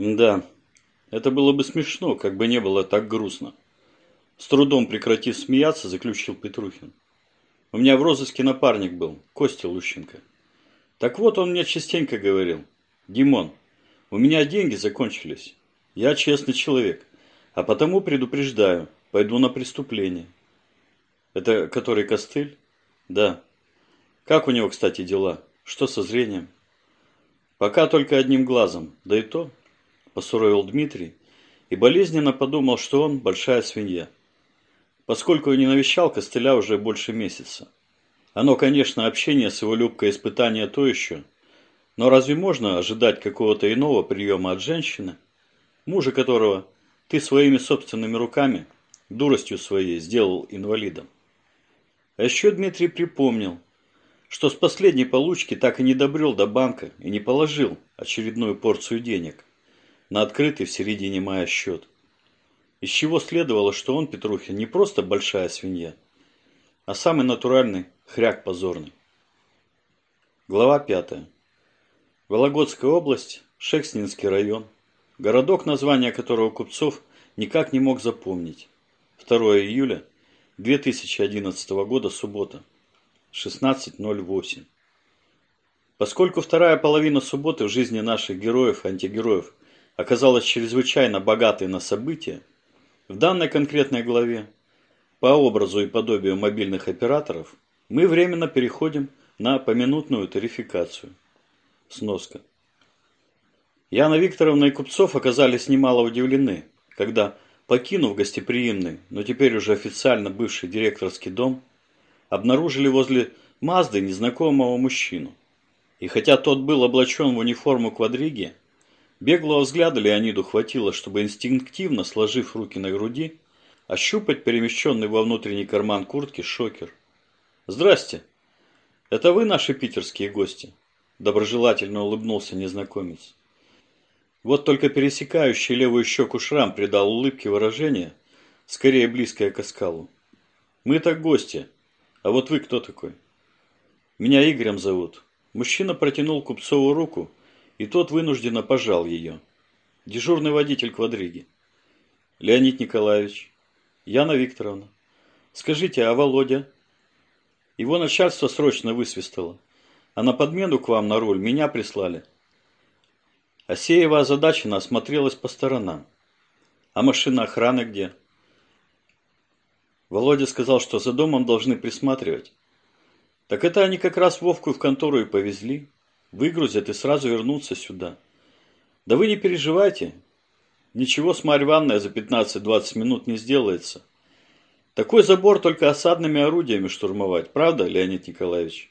Да, это было бы смешно, как бы не было так грустно. С трудом прекратив смеяться, заключил Петрухин. У меня в розыске напарник был, Костя Лущенко. Так вот, он мне частенько говорил, Димон, у меня деньги закончились. Я честный человек, а потому предупреждаю, пойду на преступление. Это который костыль? Да. Как у него, кстати, дела? Что со зрением? Пока только одним глазом, да и то, посуровил Дмитрий и болезненно подумал, что он большая свинья. Поскольку не навещал костыля уже больше месяца. Оно, конечно, общение с его Любкой испытание то еще, но разве можно ожидать какого-то иного приема от женщины, мужа которого ты своими собственными руками, дуростью своей, сделал инвалидом? А еще Дмитрий припомнил, что с последней получки так и не добрел до банка и не положил очередную порцию денег на открытый в середине мая счет. Из чего следовало, что он, Петрухин, не просто большая свинья, а самый натуральный хряк позорный. Глава пятая. Вологодская область, Шекснинский район, городок, название которого Купцов никак не мог запомнить. 2 июля 2011 года, суббота. 16.08. Поскольку вторая половина субботы в жизни наших героев и антигероев оказалась чрезвычайно богатой на события, в данной конкретной главе, по образу и подобию мобильных операторов, мы временно переходим на поминутную тарификацию. Сноска. Яна Викторовна и Купцов оказались немало удивлены, когда, покинув гостеприимный, но теперь уже официально бывший директорский дом, обнаружили возле Мазды незнакомого мужчину. И хотя тот был облачен в униформу квадриги, беглого взгляда Леониду хватило, чтобы инстинктивно, сложив руки на груди, ощупать перемещенный во внутренний карман куртки шокер. «Здрасте! Это вы наши питерские гости?» Доброжелательно улыбнулся незнакомец. Вот только пересекающий левую щеку шрам придал улыбке выражение, скорее близкое к оскалу. «Мы так гости», а вот вы кто такой? Меня Игорем зовут. Мужчина протянул Купцову руку, и тот вынужденно пожал ее. Дежурный водитель квадриги. Леонид Николаевич. Яна Викторовна. Скажите, а Володя? Его начальство срочно высвистало. А на подмену к вам на руль меня прислали. Асеева озадаченно осмотрелась по сторонам. А машина охраны где? Володя сказал, что за домом должны присматривать. Так это они как раз Вовку в контору и повезли. Выгрузят и сразу вернутся сюда. Да вы не переживайте. Ничего с Марьей Ивановной за 15-20 минут не сделается. Такой забор только осадными орудиями штурмовать. Правда, Леонид Николаевич?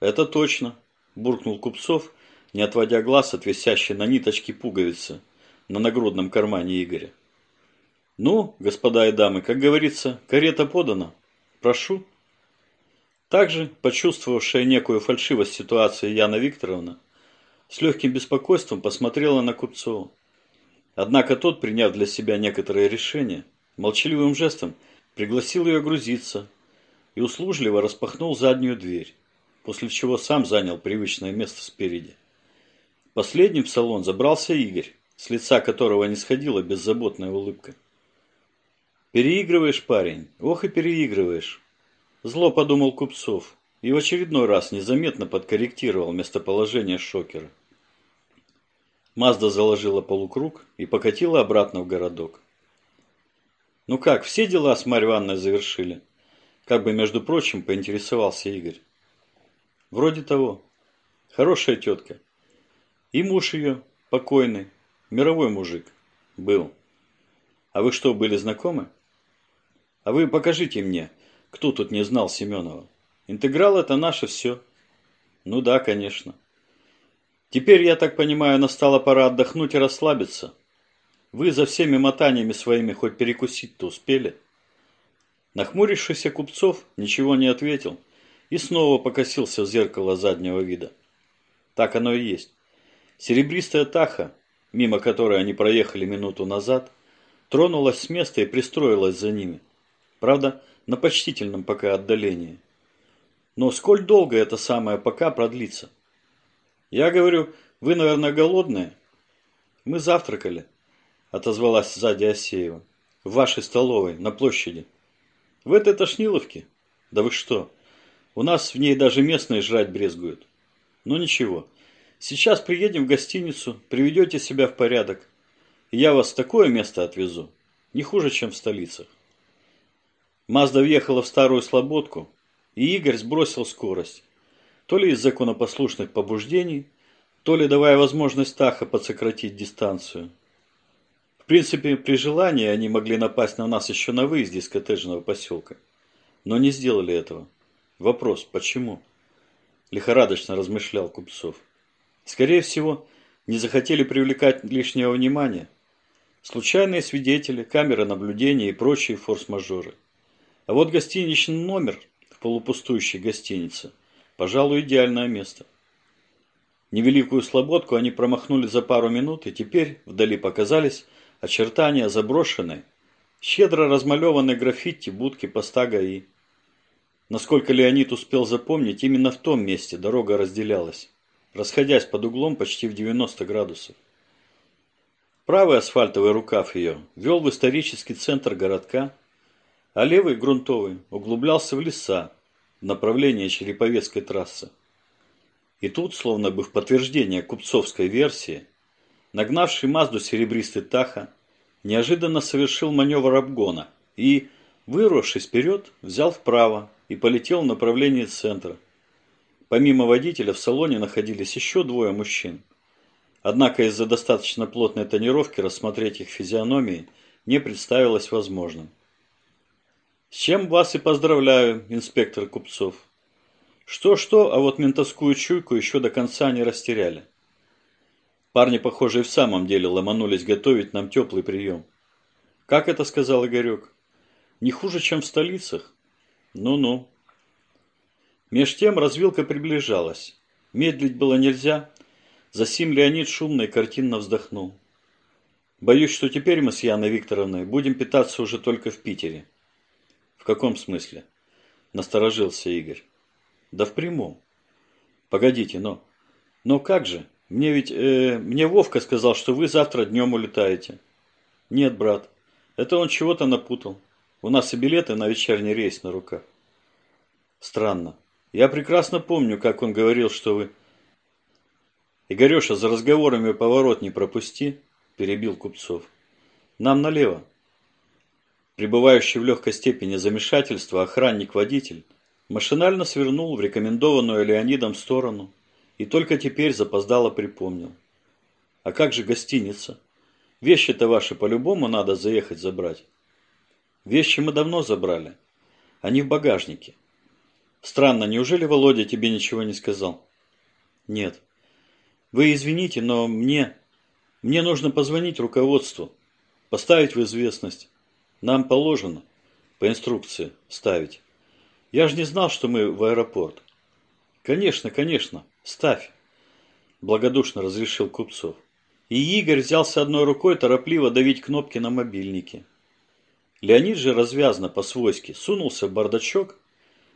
Это точно, буркнул Купцов, не отводя глаз от висящей на ниточке пуговицы на нагрудном кармане Игоря. Ну, господа и дамы, как говорится, карета подана. Прошу. Также, почувствовавшая некую фальшивость ситуации Яна Викторовна, с легким беспокойством посмотрела на Купцова. Однако тот, приняв для себя некоторые решения, молчаливым жестом пригласил ее грузиться и услужливо распахнул заднюю дверь, после чего сам занял привычное место спереди. Последним в салон забрался Игорь, с лица которого не сходила беззаботная улыбка. Переигрываешь, парень, ох и переигрываешь. Зло подумал Купцов и в очередной раз незаметно подкорректировал местоположение шокера. Мазда заложила полукруг и покатила обратно в городок. «Ну как, все дела с Марьей Ивановной завершили?» Как бы, между прочим, поинтересовался Игорь. «Вроде того. Хорошая тетка. И муж ее, покойный, мировой мужик, был. А вы что, были знакомы?» А вы покажите мне, кто тут не знал Семенова. Интеграл это наше все. Ну да, конечно. Теперь, я так понимаю, настала пора отдохнуть и расслабиться. Вы за всеми мотаниями своими хоть перекусить-то успели? Нахмурившийся Купцов ничего не ответил и снова покосился в зеркало заднего вида. Так оно и есть. Серебристая таха, мимо которой они проехали минуту назад, тронулась с места и пристроилась за ними. Правда, на почтительном пока отдалении. Но сколь долго это самое пока продлится? Я говорю, вы, наверное, голодные? Мы завтракали, отозвалась сзади Асеева. В вашей столовой, на площади. В этой тошниловке? Да вы что? У нас в ней даже местные жрать брезгуют. Ну ничего. Сейчас приедем в гостиницу, приведете себя в порядок. И я вас в такое место отвезу. Не хуже, чем в столицах. Мазда въехала в старую слободку, и Игорь сбросил скорость. То ли из законопослушных побуждений, то ли давая возможность Таха подсократить дистанцию. В принципе, при желании они могли напасть на нас еще на выезде из коттеджного поселка. Но не сделали этого. Вопрос, почему? Лихорадочно размышлял Купцов. Скорее всего, не захотели привлекать лишнего внимания. Случайные свидетели, камеры наблюдения и прочие форс-мажоры. А вот гостиничный номер в полупустующей гостинице, пожалуй, идеальное место. Невеликую слободку они промахнули за пару минут, и теперь вдали показались очертания заброшенной, щедро размалеванной граффити будки поста ГАИ. Насколько Леонид успел запомнить, именно в том месте дорога разделялась, расходясь под углом почти в 90 градусов. Правый асфальтовый рукав ее вел в исторический центр городка, а левый, грунтовый, углублялся в леса в направлении Череповецкой трассы. И тут, словно бы в подтверждение купцовской версии, нагнавший Мазду серебристый Таха неожиданно совершил маневр обгона и, вырвавшись вперед, взял вправо и полетел в направлении центра. Помимо водителя в салоне находились еще двое мужчин. Однако из-за достаточно плотной тонировки рассмотреть их физиономии не представилось возможным. С чем вас и поздравляю, инспектор Купцов. Что-что, а вот ментовскую чуйку еще до конца не растеряли. Парни, похоже, и в самом деле ломанулись готовить нам теплый прием. Как это сказал Игорек? Не хуже, чем в столицах? Ну-ну. Меж тем развилка приближалась. Медлить было нельзя. Засим Леонид шумно и картинно вздохнул. Боюсь, что теперь мы с Яной Викторовной будем питаться уже только в Питере. Каком смысле? Насторожился Игорь. Да в прямом. Погодите, но... Но как же? Мне ведь... Э, мне Вовка сказал, что вы завтра днем улетаете. Нет, брат. Это он чего-то напутал. У нас и билеты на вечерний рейс на руках. Странно. Я прекрасно помню, как он говорил, что вы... Игореша, за разговорами поворот не пропусти, перебил Купцов. Нам налево. Пребывающий в легкой степени замешательства охранник-водитель машинально свернул в рекомендованную Леонидом сторону и только теперь запоздало припомнил. А как же гостиница? Вещи-то ваши по-любому надо заехать забрать. Вещи мы давно забрали. Они в багажнике. Странно, неужели Володя тебе ничего не сказал? Нет. Вы извините, но мне... Мне нужно позвонить руководству, поставить в известность. Нам положено, по инструкции, ставить. Я же не знал, что мы в аэропорт. Конечно, конечно, ставь. Благодушно разрешил Купцов. И Игорь взялся одной рукой торопливо давить кнопки на мобильнике. Леонид же развязно по-свойски сунулся в бардачок,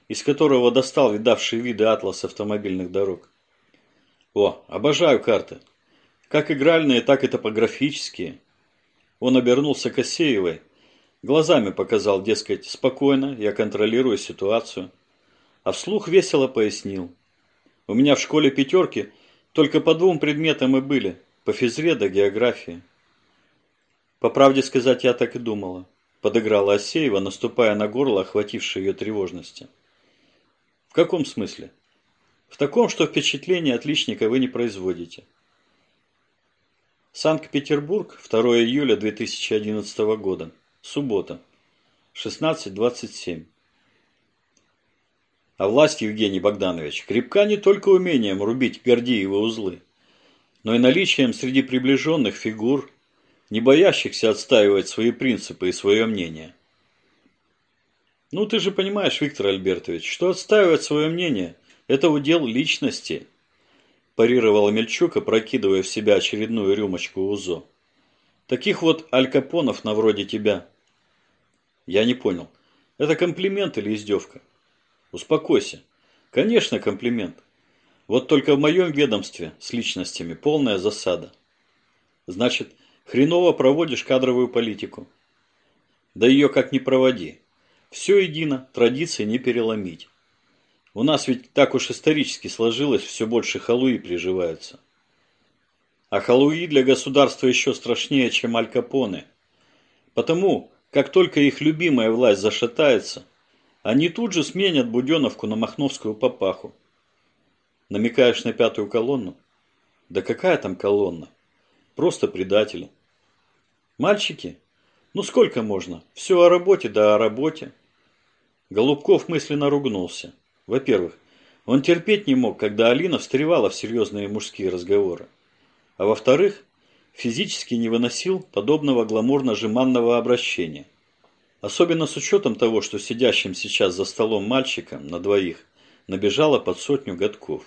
из которого достал видавшие виды атлас автомобильных дорог. О, обожаю карты. Как игральные, так и топографические. Он обернулся к Осеевой, глазами показал, дескать, спокойно, я контролирую ситуацию. А вслух весело пояснил. У меня в школе пятерки только по двум предметам и были, по физре да географии. По правде сказать, я так и думала подыграла Асеева, наступая на горло, охватившее ее тревожности. В каком смысле? В таком, что впечатление отличника вы не производите. Санкт-Петербург, 2 июля 2011 года. Суббота. 16.27. А власть, Евгений Богданович, крепка не только умением рубить Гордиевы узлы, но и наличием среди приближенных фигур, не боящихся отстаивать свои принципы и свое мнение. Ну ты же понимаешь, Виктор Альбертович, что отстаивать свое мнение – это удел личности, парировал Мельчук, опрокидывая в себя очередную рюмочку УЗО. Таких вот алькапонов на вроде тебя. Я не понял, это комплимент или издевка? Успокойся. Конечно, комплимент. Вот только в моем ведомстве с личностями полная засада. Значит, хреново проводишь кадровую политику. Да ее как ни проводи. Все едино, традиции не переломить. У нас ведь так уж исторически сложилось, все больше халуи приживаются. А халуи для государства еще страшнее, чем аль капоне. Потому, как только их любимая власть зашатается, они тут же сменят Буденовку на Махновскую папаху. Намекаешь на пятую колонну? Да какая там колонна? Просто предатели. Мальчики? Ну сколько можно? Все о работе, да о работе. Голубков мысленно ругнулся. Во-первых, он терпеть не мог, когда Алина встревала в серьезные мужские разговоры. А во-вторых, физически не выносил подобного гламурно-жеманного обращения. Особенно с учетом того, что сидящим сейчас за столом мальчиком на двоих набежало под сотню годков.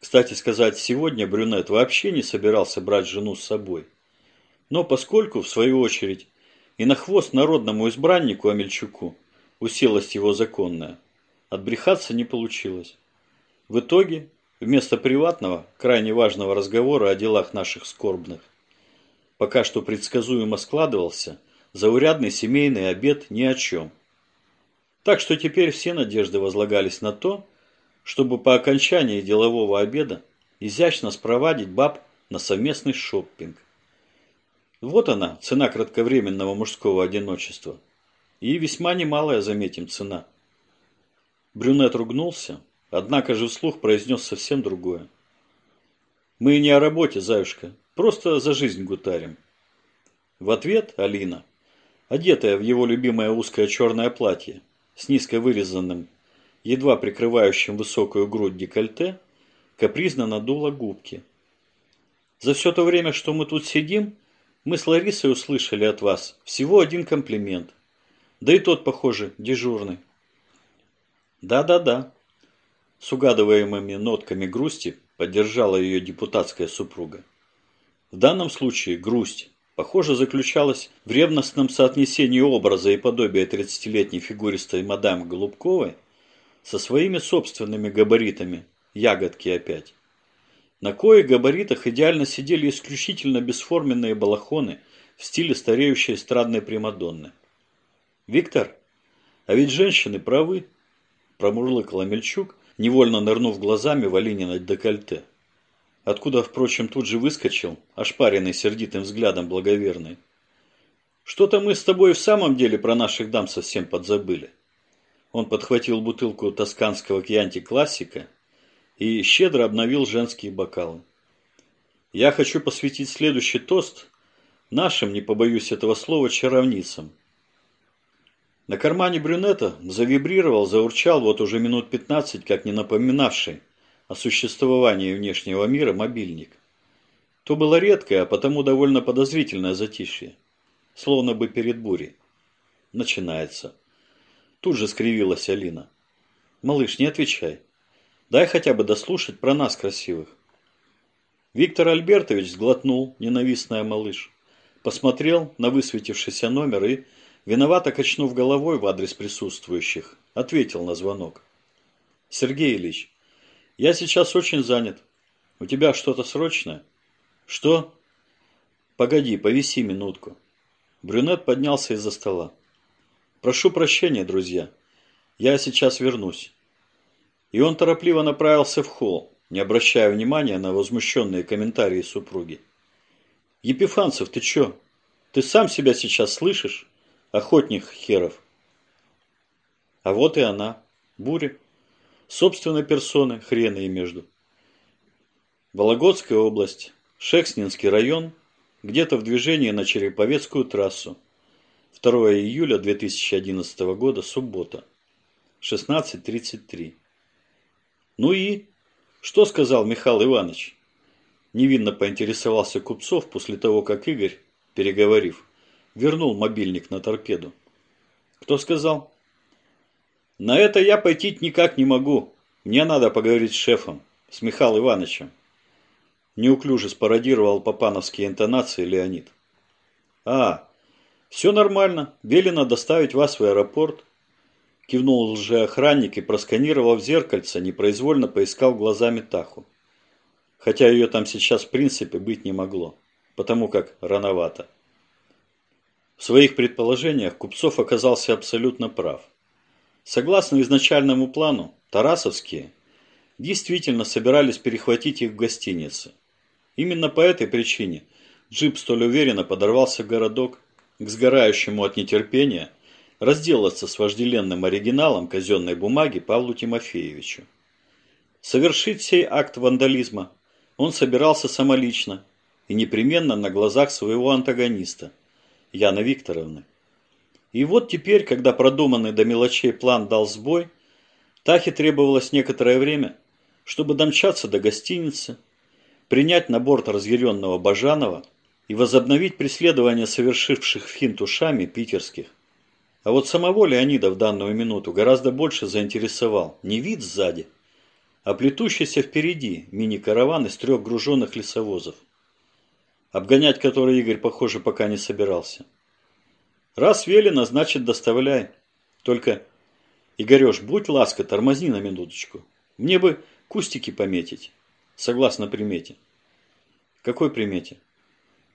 Кстати сказать, сегодня брюнет вообще не собирался брать жену с собой. Но поскольку, в свою очередь, и на хвост народному избраннику Амельчуку уселась его законная, отбрехаться не получилось. В итоге вместо приватного, крайне важного разговора о делах наших скорбных. Пока что предсказуемо складывался заурядный семейный обед ни о чем. Так что теперь все надежды возлагались на то, чтобы по окончании делового обеда изящно спровадить баб на совместный шоппинг. Вот она, цена кратковременного мужского одиночества. И весьма немалая, заметим, цена. Брюнет ругнулся, Однако же вслух произнес совсем другое. «Мы не о работе, Заюшка, просто за жизнь гутарим». В ответ Алина, одетая в его любимое узкое черное платье, с низко вырезанным, едва прикрывающим высокую грудь декольте, капризно надула губки. «За все то время, что мы тут сидим, мы с Ларисой услышали от вас всего один комплимент. Да и тот, похоже, дежурный». «Да-да-да», с угадываемыми нотками грусти поддержала ее депутатская супруга. В данном случае грусть, похоже, заключалась в ревностном соотнесении образа и подобия 30-летней фигуристой мадам Голубковой со своими собственными габаритами, ягодки опять. На коих габаритах идеально сидели исключительно бесформенные балахоны в стиле стареющей эстрадной Примадонны. «Виктор, а ведь женщины правы», – промурлыкала Мельчук, невольно нырнув глазами в Алинино декольте. Откуда, впрочем, тут же выскочил, ошпаренный сердитым взглядом благоверный. «Что-то мы с тобой в самом деле про наших дам совсем подзабыли». Он подхватил бутылку тосканского кьянти-классика и щедро обновил женские бокалы. «Я хочу посвятить следующий тост нашим, не побоюсь этого слова, чаровницам, на кармане брюнета завибрировал, заурчал вот уже минут пятнадцать, как не напоминавший о существовании внешнего мира мобильник. То было редкое, а потому довольно подозрительное затишье. Словно бы перед бурей. Начинается. Тут же скривилась Алина. «Малыш, не отвечай. Дай хотя бы дослушать про нас красивых». Виктор Альбертович сглотнул, ненавистная малыш. Посмотрел на высветившийся номер и Виновато качнув головой в адрес присутствующих, ответил на звонок. «Сергей Ильич, я сейчас очень занят. У тебя что-то срочное?» «Что?» «Погоди, повиси минутку». Брюнет поднялся из-за стола. «Прошу прощения, друзья. Я сейчас вернусь». И он торопливо направился в холл, не обращая внимания на возмущенные комментарии супруги. «Епифанцев, ты чё? Ты сам себя сейчас слышишь?» Охотник херов. А вот и она, буря. Собственной персоны, хрена и между. Вологодская область, Шекснинский район, где-то в движении на Череповецкую трассу. 2 июля 2011 года, суббота. 16.33. Ну и? Что сказал Михаил Иванович? Невинно поинтересовался Купцов после того, как Игорь, переговорив, вернул мобильник на торпеду. Кто сказал? На это я пойти никак не могу. Мне надо поговорить с шефом, с Михаилом Ивановичем. Неуклюже спародировал папановские интонации Леонид. А, все нормально. Велено доставить вас в аэропорт. Кивнул лжеохранник и, просканировав зеркальце, непроизвольно поискал глазами Таху. Хотя ее там сейчас в принципе быть не могло. потому как рановато. Своих предположениях Купцов оказался абсолютно прав. Согласно изначальному плану, Тарасовские действительно собирались перехватить их в гостинице. Именно по этой причине джип столь уверенно подорвался в городок к сгорающему от нетерпения разделаться с вожделенным оригиналом казенной бумаги Павлу Тимофеевичу. Совершить сей акт вандализма он собирался самолично и непременно на глазах своего антагониста – Яны Викторовны. И вот теперь, когда продуманный до мелочей план дал сбой, Тахе требовалось некоторое время, чтобы домчаться до гостиницы, принять на борт разъяренного Бажанова и возобновить преследование совершивших финт ушами питерских. А вот самого Леонида в данную минуту гораздо больше заинтересовал не вид сзади, а плетущийся впереди мини-караван из трех груженных лесовозов обгонять который Игорь, похоже, пока не собирался. Раз велено, значит доставляй. Только, Игореш, будь ласка, тормозни на минуточку. Мне бы кустики пометить, согласно примете. Какой примете?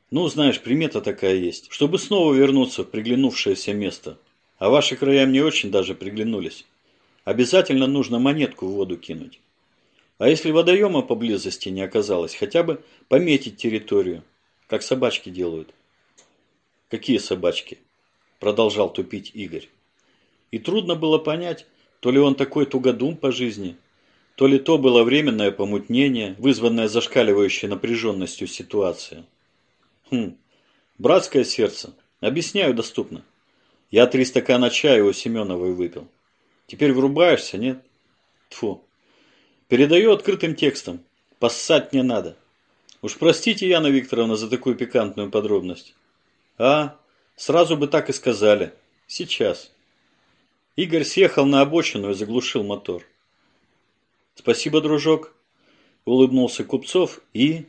Ну, знаешь, примета такая есть, чтобы снова вернуться в приглянувшееся место. А ваши края мне очень даже приглянулись. Обязательно нужно монетку в воду кинуть. А если водоема поблизости не оказалось, хотя бы пометить территорию. Как собачки делают. Какие собачки? Продолжал тупить Игорь. И трудно было понять, то ли он такой тугодум по жизни, то ли то было временное помутнение, вызванное зашкаливающей напряженностью ситуации. Хм, братское сердце. Объясняю доступно. Я три стакана чая у Семеновой выпил. Теперь врубаешься, нет? Тфу. Передаю открытым текстом. Поссать не надо. Уж простите, Яна Викторовна, за такую пикантную подробность. А, сразу бы так и сказали. Сейчас. Игорь съехал на обочину и заглушил мотор. Спасибо, дружок. Улыбнулся Купцов и...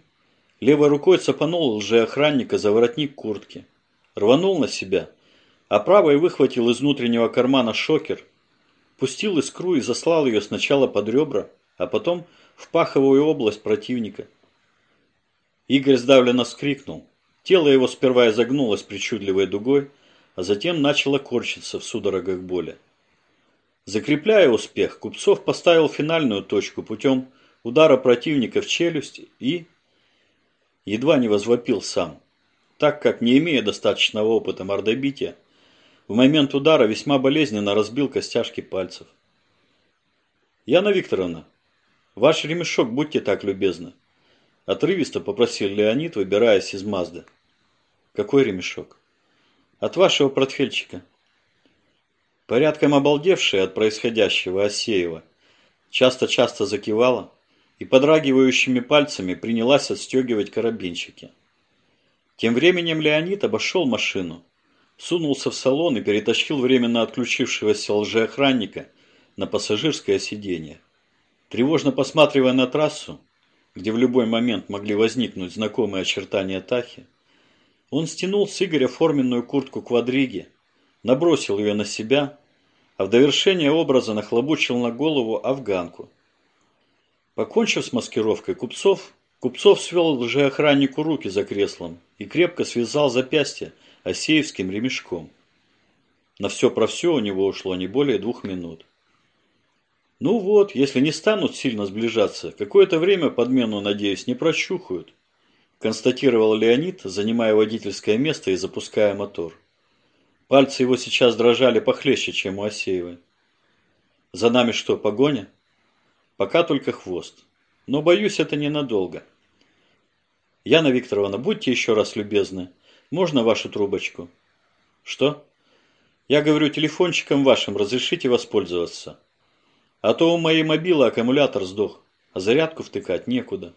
Левой рукой цапанул лжеохранника за воротник куртки. Рванул на себя, а правой выхватил из внутреннего кармана шокер, пустил искру и заслал ее сначала под ребра, а потом в паховую область противника – Игорь сдавленно вскрикнул. Тело его сперва изогнулось причудливой дугой, а затем начало корчиться в судорогах боли. Закрепляя успех, Купцов поставил финальную точку путем удара противника в челюсть и... Едва не возвопил сам, так как, не имея достаточного опыта мордобития, в момент удара весьма болезненно разбил костяшки пальцев. «Яна Викторовна, ваш ремешок, будьте так любезны», Отрывисто попросил Леонид, выбираясь из Мазды. Какой ремешок? От вашего портфельчика. Порядком обалдевшая от происходящего Осеева, часто-часто закивала и подрагивающими пальцами принялась отстегивать карабинчики. Тем временем Леонид обошел машину, сунулся в салон и перетащил временно отключившегося лжеохранника на пассажирское сиденье. Тревожно посматривая на трассу, где в любой момент могли возникнуть знакомые очертания Тахи, он стянул с Игоря форменную куртку квадриги, набросил ее на себя, а в довершение образа нахлобучил на голову афганку. Покончив с маскировкой купцов, Купцов свел лжеохраннику руки за креслом и крепко связал запястье осеевским ремешком. На все про все у него ушло не более двух минут. Ну вот, если не станут сильно сближаться, какое-то время подмену, надеюсь, не прощухают, констатировал Леонид, занимая водительское место и запуская мотор. Пальцы его сейчас дрожали похлеще, чем у Осеевой. За нами что, погоня? Пока только хвост. Но, боюсь, это ненадолго. Яна Викторовна, будьте еще раз любезны. Можно вашу трубочку? Что? Я говорю, телефончиком вашим разрешите воспользоваться. А то у моей мобилы аккумулятор сдох, а зарядку втыкать некуда.